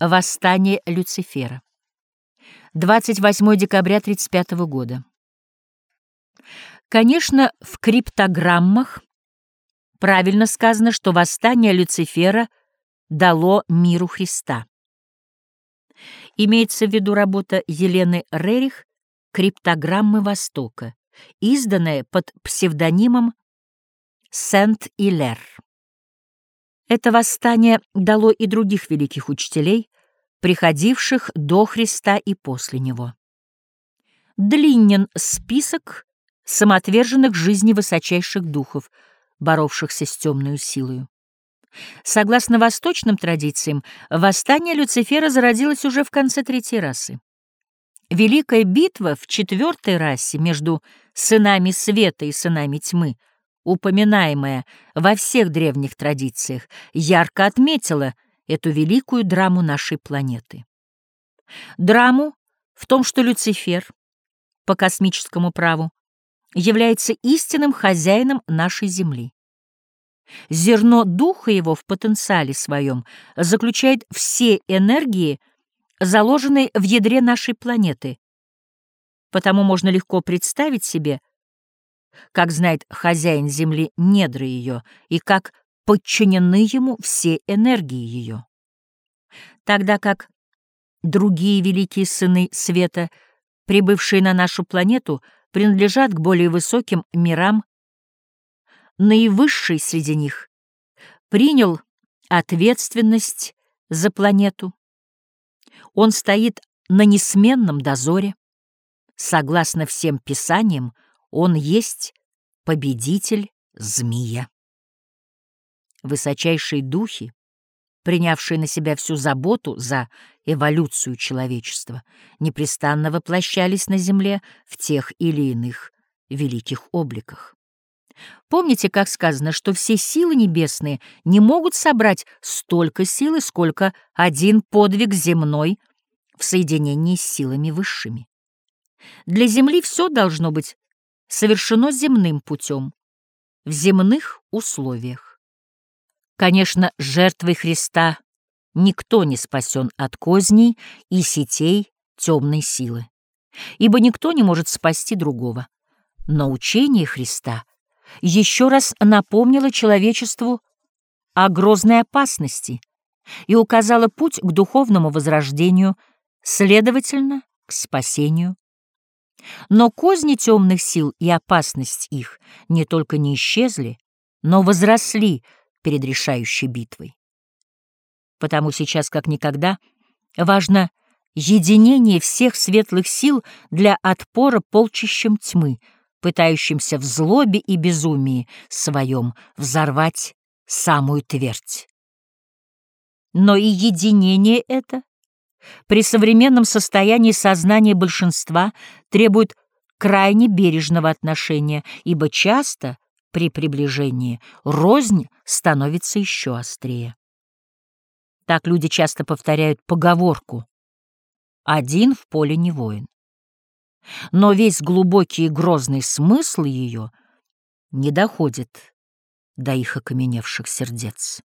Восстание Люцифера. 28 декабря 35 года. Конечно, в криптограммах правильно сказано, что восстание Люцифера дало миру Христа. Имеется в виду работа Елены Рерих «Криптограммы Востока», изданная под псевдонимом Сент-Илер. Это восстание дало и других великих учителей, приходивших до Христа и после Него. Длинен список самоотверженных жизни высочайших духов, боровшихся с темную силою. Согласно восточным традициям, восстание Люцифера зародилось уже в конце третьей расы. Великая битва в четвертой расе между сынами света и сынами тьмы — упоминаемая во всех древних традициях, ярко отметила эту великую драму нашей планеты. Драму в том, что Люцифер, по космическому праву, является истинным хозяином нашей Земли. Зерно духа его в потенциале своем заключает все энергии, заложенные в ядре нашей планеты. Потому можно легко представить себе, как знает хозяин земли недры ее, и как подчинены ему все энергии ее. Тогда как другие великие сыны света, прибывшие на нашу планету, принадлежат к более высоким мирам, наивысший среди них принял ответственность за планету. Он стоит на несменном дозоре. Согласно всем писаниям, он есть победитель змея. Высочайшие духи, принявшие на себя всю заботу за эволюцию человечества, непрестанно воплощались на Земле в тех или иных великих обликах. Помните, как сказано, что все силы небесные не могут собрать столько силы, сколько один подвиг земной в соединении с силами высшими. Для Земли все должно быть совершено земным путем, в земных условиях. Конечно, жертвой Христа никто не спасен от козней и сетей темной силы, ибо никто не может спасти другого. Но учение Христа еще раз напомнило человечеству о грозной опасности и указало путь к духовному возрождению, следовательно, к спасению но козни темных сил и опасность их не только не исчезли, но возросли перед решающей битвой. Потому сейчас, как никогда, важно единение всех светлых сил для отпора полчищам тьмы, пытающимся в злобе и безумии своем взорвать самую твердь. Но и единение это при современном состоянии сознания большинства требует крайне бережного отношения, ибо часто при приближении рознь становится еще острее. Так люди часто повторяют поговорку «один в поле не воин». Но весь глубокий и грозный смысл ее не доходит до их окаменевших сердец.